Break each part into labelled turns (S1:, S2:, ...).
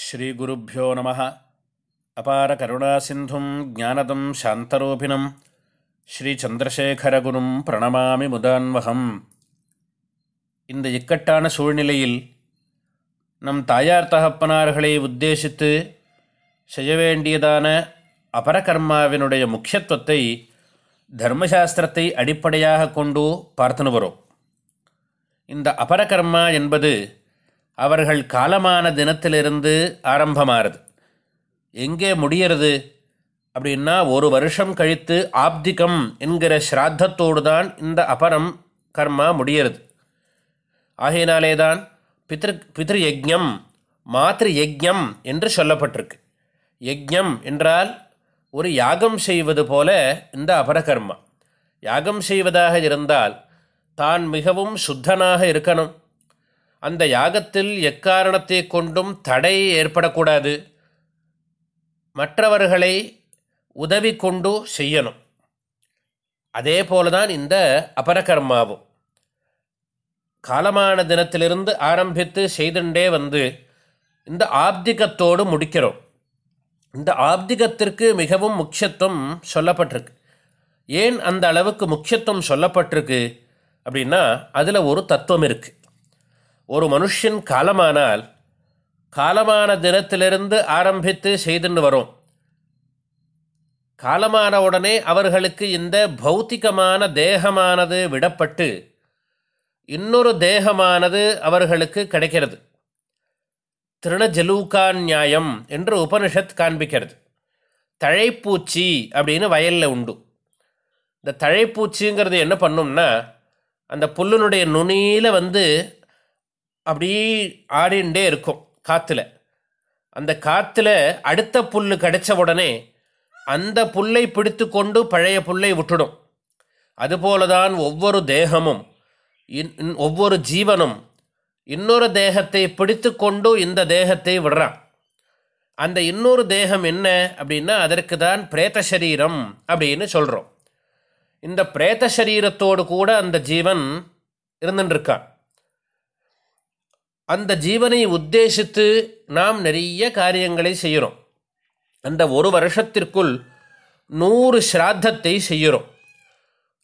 S1: ஸ்ரீகுருப்போ நம. அபார கருணாசிந்தும் ஜானதம் சாந்தரூபிணம். ஸ்ரீச்சந்திரசேகரகுரும் பிரணமாமி முதான்வகம். இந்த இக்கட்டான சூழ்நிலையில் நம் தாயார் தகப்பனார்களை உத்தேசித்து செய்ய வேண்டியதான அபரகர்மாவினுடைய முக்கியத்துவத்தை தர்மசாஸ்திரத்தை அடிப்படையாக கொண்டு பார்த்துன்னு வரும். இந்த அபரகர்மா என்பது அவர்கள் காலமான தினத்திலிருந்து ஆரம்பமாகிறது எங்கே முடியறது? அப்படின்னா ஒரு வருஷம் கழித்து ஆப்திகம் என்கிற ஸ்ராத்தத்தோடு தான் இந்த அபரம் கர்மா முடியறது. ஆகையினாலே தான் பித்ரு பித்ரு யஜ்யம் மாத்ரு யஜ்யம் என்று சொல்லப்பட்டிருக்கு. யஜ்யம் என்றால் ஒரு யாகம் செய்வது போல இந்த அபரகர்மா யாகம் செய்வதாக இருந்தால் தான் மிகவும் சுத்தனாக இருக்கணும். அந்த யாகத்தில் எக்காரணத்தை கொண்டும் தடை ஏற்படக்கூடாது. மற்றவர்களை உதவி கொண்டு செய்யணும். அதே போல தான் இந்த அபரகர்மாவும் காலமான தினத்திலிருந்து ஆரம்பித்து செய்துண்டே வந்து இந்த ஆப்திகத்தோடு முடிக்கிறோம். இந்த ஆப்திகத்திற்கு மிகவும் முக்கியத்துவம் சொல்லப்பட்டிருக்கு. ஏன் அந்த அளவுக்கு முக்கியத்துவம் சொல்லப்பட்டிருக்கு அப்படின்னா அதில் ஒரு தத்துவம் இருக்குது ஒரு மனுஷன் காலமானால் காலமான தினத்திலிருந்து ஆரம்பித்து செய்துன்னு வரும். காலமான உடனே அவர்களுக்கு இந்த பௌத்திகமான தேகமானது விடப்பட்டு இன்னொரு தேகமானது அவர்களுக்கு கிடைக்கிறது. திருணஜலூகா நியாயம் என்று உபனிஷத் காண்பிக்கிறது. தழைப்பூச்சி அப்படின்னு வயலில் உண்டு. இந்த தழைப்பூச்சிங்கிறது என்ன பண்ணும்னா அந்த புல்லினுடைய நுனியில் வந்து அப்படியே ஆடிண்டே இருக்கும் காற்றுல அந்த காற்றுல அடுத்த புல் கிடைச்ச உடனே அந்த புல்லை பிடித்து கொண்டு பழைய புல்லை விட்டுடும். அதுபோல தான் ஒவ்வொரு தேகமும் ஒவ்வொரு ஜீவனும் இன்னொரு தேகத்தை பிடித்து கொண்டு இந்த தேகத்தை விடுறான். அந்த இன்னொரு தேகம் என்ன அப்படின்னா அதற்கு தான் பிரேத்த சரீரம் அப்படின்னு சொல்கிறோம் இந்த பிரேத்த சரீரத்தோடு கூட அந்த ஜீவன் இருந்துட்டுருக்கான் அந்த ஜீவனை உத்தேசித்து நாம் நிறைய காரியங்களை செய்கிறோம். அந்த ஒரு வருஷத்திற்குள் நூறு ஸ்ராத்தத்தை செய்கிறோம்.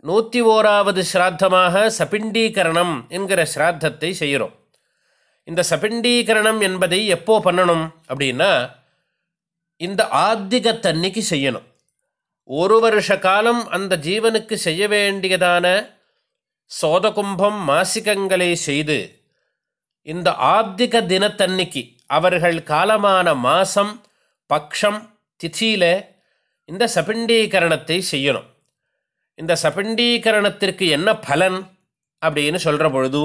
S1: நூற்றி ஓராவது ஸ்ராத்தமாக சபிண்டீகரணம் என்கிற ஸ்ராத்தத்தை செய்கிறோம். இந்த சபிண்டீகரணம் என்பதை எப்போ பண்ணணும் அப்படின்னா இந்த ஆத்திகத்தன்னைக்கு செய்யணும். ஒரு வருஷ காலம் அந்த ஜீவனுக்கு செய்ய வேண்டியதான சோதகும்பம் மாசிகங்களை செய்து இந்த ஆப்திக தினத்தன்னைக்கு அவர்கள் காலமான மாசம் பக்ஷம் திதியில் இந்த சபிண்டீகரணத்தை செய்யணும். இந்த சபிண்டீகரணத்திற்கு என்ன பலன் அப்படின்னு சொல்கிற பொழுது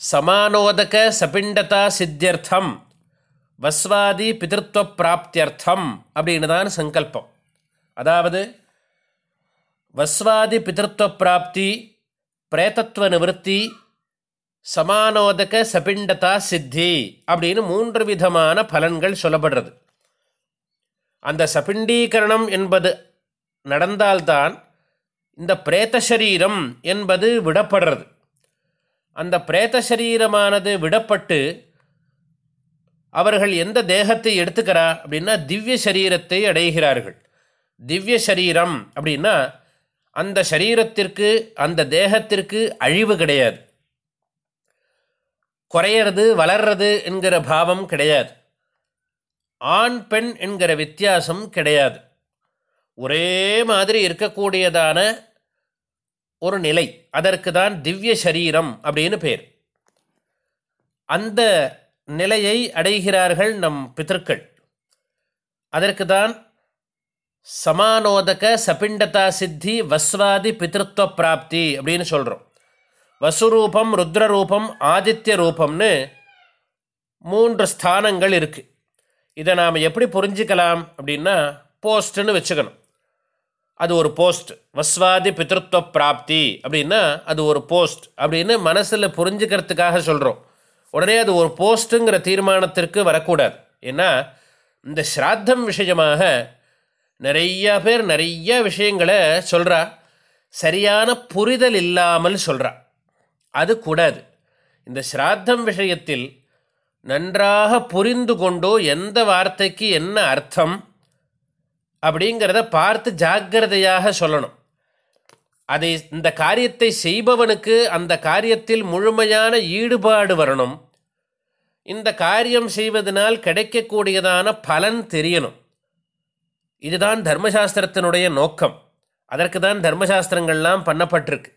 S1: சமானோதக சபிண்டதா சித்தியர்த்தம் வஸ்வாதி பிதிருத்துவ பிராப்தியர்த்தம் அப்படின்னு தான் சங்கல்பம். அதாவது வஸ்வாதி பிதிருத்துவ பிராப்தி பிரேதத்துவ நிவர்த்தி சமானோதக சபிண்டதா சித்தி அப்படின்னு மூன்று விதமான பலன்கள் சொல்லப்படுறது. அந்த சபிண்டீகரணம் என்பது நடந்தால்தான் இந்த பிரேத்த சரீரம் என்பது விடப்படுறது. அந்த பிரேத்த சரீரமானது விடப்பட்டு அவர்கள் எந்த தேகத்தை எடுத்துக்கிறா அப்படின்னா திவ்ய சரீரத்தை அடைகிறார்கள். திவ்ய சரீரம் அப்படின்னா அந்த சரீரத்திற்கு அந்த தேகத்திற்கு அழிவு கிடையாது. குறையிறது வளர்றது என்கிற பாவம் கிடையாது. ஆண் பெண் என்கிற வித்தியாசம் கிடையாது. ஒரே மாதிரி இருக்கக்கூடியதான ஒரு நிலை அதற்கு தான் திவ்ய சரீரம் அப்படின்னு பேர். அந்த நிலையை அடைகிறார்கள் நம் பித்தர்கள் அதற்கு தான் சமானோதக சபிண்டதா சித்தி வஸ்வாதி பித்திருத்துவ பிராப்தி அப்படின்னு சொல்கிறோம் வசுரூபம் ருத்ரரூபம் ஆதித்ய ரூபம்னு மூன்று ஸ்தானங்கள் இருக்குது இதை நாம் எப்படி புரிஞ்சிக்கலாம் அப்படின்னா போஸ்ட்டுன்னு வச்சுக்கணும். அது ஒரு போஸ்ட். வஸ்வாதி பித்திருத்துவ பிராப்தி அப்படின்னா அது ஒரு போஸ்ட் அப்படின்னு மனசில் புரிஞ்சுக்கிறதுக்காக சொல்கிறோம் உடனே அது ஒரு போஸ்ட்டுங்கிற தீர்மானத்திற்கு வரக்கூடாது. ஏன்னா இந்த ஸ்ராத்தம் விஷயமாக நிறையா பேர் நிறைய விஷயங்களை சொல்கிறா சரியான புரிதல் இல்லாமல் சொல்கிறா அது கூடாது. இந்த ஸ்ராத்தம் விஷயத்தில் நன்றாக புரிந்து கொண்டோ எந்த வார்த்தைக்கு என்ன அர்த்தம் அப்படிங்கிறத பார்த்து ஜாக்கிரதையாக சொல்லணும். அதை இந்த காரியத்தை செய்பவனுக்கு அந்த காரியத்தில் முழுமையான ஈடுபாடு வரணும். இந்த காரியம் செய்வதனால் கிடைக்கக்கூடியதான பலன் தெரியணும். இதுதான் தர்மசாஸ்திரத்தினுடைய நோக்கம். அதற்கு தான் தர்மசாஸ்திரங்கள்லாம் பண்ணப்பட்டிருக்கு.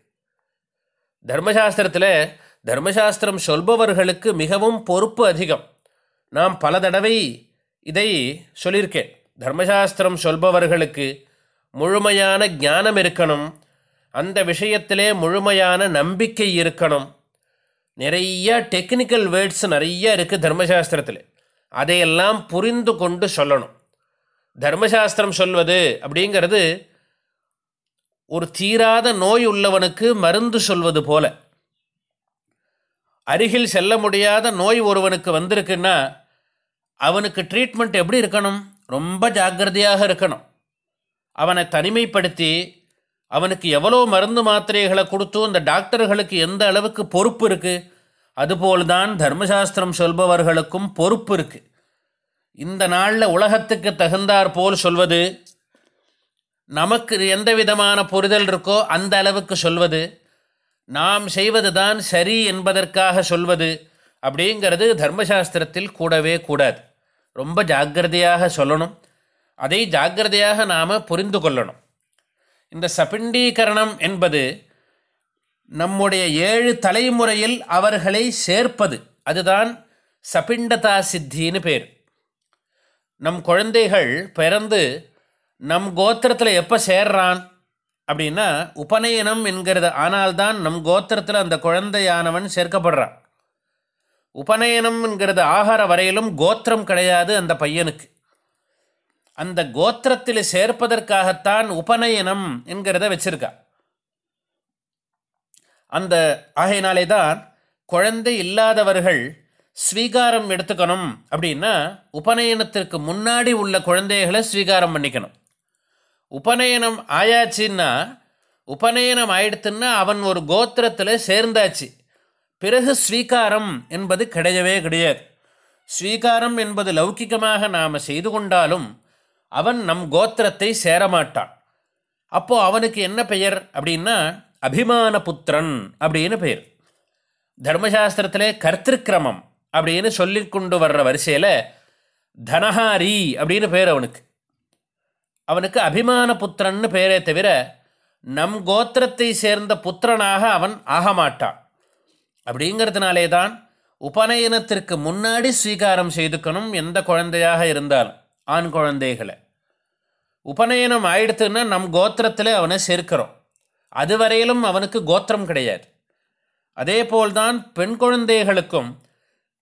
S1: தர்மசாஸ்திரத்தில் தர்மசாஸ்திரம் சொல்பவர்களுக்கு மிகவும் பொறுப்பு அதிகம். நாம் பல தடவை இதை சொல்லியிருக்கேன். தர்மசாஸ்திரம் சொல்பவர்களுக்கு முழுமையான ஞானம் இருக்கணும். அந்த விஷயத்திலே முழுமையான நம்பிக்கை இருக்கணும். நிறைய டெக்னிக்கல் வேர்ட்ஸ் நிறைய இருக்குது தர்மசாஸ்திரத்தில். அதையெல்லாம் புரிந்து கொண்டு சொல்லணும். தர்மசாஸ்திரம் சொல்வது அப்படிங்கிறது ஒரு தீராத நோய் உள்ளவனுக்கு மருந்து சொல்வது போல. அருகில் செல்ல முடியாத நோய் ஒருவனுக்கு வந்திருக்குன்னா அவனுக்கு ட்ரீட்மெண்ட் எப்படி இருக்கணும்? ரொம்ப ஜாக்கிரதையாக இருக்கணும். அவனை தனிமைப்படுத்தி அவனுக்கு எவ்வளோ மருந்து மாத்திரைகளை கொடுத்து அந்த டாக்டர்களுக்கு எந்த அளவுக்கு பொறுப்பு இருக்குது அதுபோல்தான் தர்மசாஸ்திரம் சொல்பவர்களுக்கும் பொறுப்பு இருக்குது இந்த நாளில் உலகத்துக்கு தகுந்தாற் போல் சொல்வது நமக்கு எந்த விதமான புரிதல் இருக்கோ அந்த அளவுக்கு சொல்வது. நாம் செய்வது தான் சரி என்பதற்காக சொல்வது அப்படிங்கிறது தர்மசாஸ்திரத்தில் கூடவே கூடாது. ரொம்ப ஜாக்கிரதையாக சொல்லணும். அதை ஜாக்கிரதையாக நாம் புரிந்து கொள்ளணும். இந்த சபிண்டீகரணம் என்பது நம்முடைய ஏழு தலைமுறையில் அவர்களை சேர்ப்பது. அதுதான் சபிண்டதா சித்தின்னு பேர். நம் குழந்தைகள் பிறந்து நம் கோத்திரத்தில் எப்போ சேர்றான்? அப்படின்னா உபநயனம் என்கிறது. ஆனால்தான் நம் கோத்திரத்தில் அந்த குழந்தையானவன் சேர்க்கப்படுறான். உபநயனம் என்கிறது ஆகார வரையிலும் கோத்திரம் கிடையாது அந்த பையனுக்கு. அந்த கோத்திரத்தில் சேர்ப்பதற்காகத்தான் உபநயனம் என்கிறத வச்சிருக்கா. அந்த ஆகையினாலே தான் குழந்தை இல்லாதவர்கள் ஸ்வீகாரம் எடுத்துக்கணும். அப்படின்னா உபநயனத்திற்கு முன்னாடி உள்ள குழந்தைகளை ஸ்வீகாரம் பண்ணிக்கணும். உபநயனம் ஆயாச்சுன்னா உபநயனம் ஆயிடுத்துன்னா அவன் ஒரு கோத்திரத்தில் சேர்ந்தாச்சு. பிறகு ஸ்வீகாரம் என்பது கிடையவே கிடையாது. ஸ்வீகாரம் என்பது லௌகிகமாக நாம் செய்து கொண்டாலும் அவன் நம் கோத்திரத்தை சேரமாட்டான். அப்போது அவனுக்கு என்ன பெயர் அப்படின்னா அபிமான புத்திரன் அப்படின்னு பெயர். தர்மசாஸ்திரத்திலே கர்த்திருக்கிரமம் அப்படின்னு சொல்லி கொண்டு வர்ற வரிசையில் தனஹாரி அப்படின்னு பேர் அவனுக்கு. அவனுக்கு அபிமான புத்திரன்னு பேரே தவிர நம் கோத்திரத்தை சேர்ந்த புத்திரனாக அவன் ஆக மாட்டான். அப்படிங்கிறதுனாலே தான் உபநயனத்திற்கு முன்னாடி ஸ்வீகாரம் செய்துக்கணும் எந்த குழந்தையாக இருந்தாலும் ஆண் குழந்தைகளை. உபநயனம் ஆயிடுத்துன்னா நம் கோத்திரத்தில் அவனை சேர்க்கிறோம். அதுவரையிலும் அவனுக்கு கோத்திரம் கிடையாது. அதே போல்தான் பெண் குழந்தைகளுக்கும்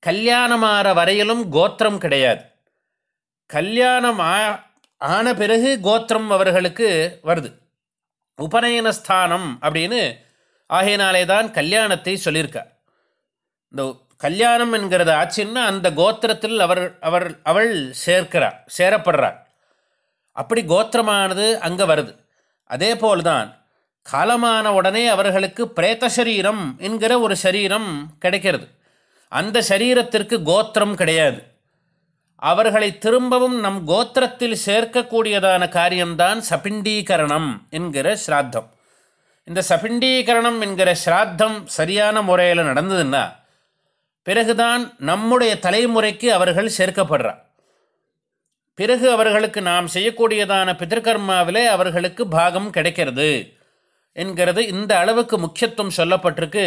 S1: கல்யாணமாற வரையிலும் கோத்திரம் கிடையாது. கல்யாணம் ஆ ஆன பிறகு கோத்திரம் அவர்களுக்கு வருது. உபநயனஸ்தானம் அப்படின்னு ஆகையினாலே தான் கல்யாணத்தை சொல்லியிருக்கார். இந்த கல்யாணம் என்கிறத ஆச்சுன்னா அந்த கோத்திரத்தில் அவர் அவர் அவள் சேர்க்கிறார் சேரப்படுறார் அப்படி கோத்திரமானது அங்கே வருது. அதே போல்தான் காலமான உடனே அவர்களுக்கு பிரேத்த சரீரம் என்கிற ஒரு சரீரம் கிடைக்கிறது. அந்த சரீரத்திற்கு கோத்திரம் கிடையாது. அவர்களை திரும்பவும் நம் கோத்திரத்தில் சேர்க்கக்கூடியதான காரியம்தான் சபிண்டீகரணம் என்கிற ஸ்ராத்தம். இந்த சபிண்டீகரணம் என்கிற ஸ்ராத்தம் சரியான முறையில் நடந்ததுன்னா பிறகுதான் நம்முடைய தலைமுறைக்கு அவர்கள் சேர்க்கப்படுறார். பிறகு அவர்களுக்கு நாம் செய்யக்கூடியதான பிதர்கர்மாவிலே அவர்களுக்கு பாகம் கிடைக்கிறது என்கிறது இந்த அளவுக்கு முக்கியத்துவம் சொல்லப்பட்டிருக்கு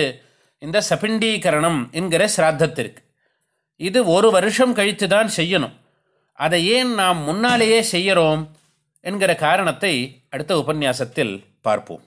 S1: இந்த சபிண்டீகரணம் என்கிற சிராத்தத்திற்கு இது ஒரு வருஷம் கழித்து தான் செய்யணும். அதை ஏன் நாம் முன்னாலேயே செய்கிறோம் என்கிற காரணத்தை அடுத்த உபன்யாசத்தில் பார்ப்போம்.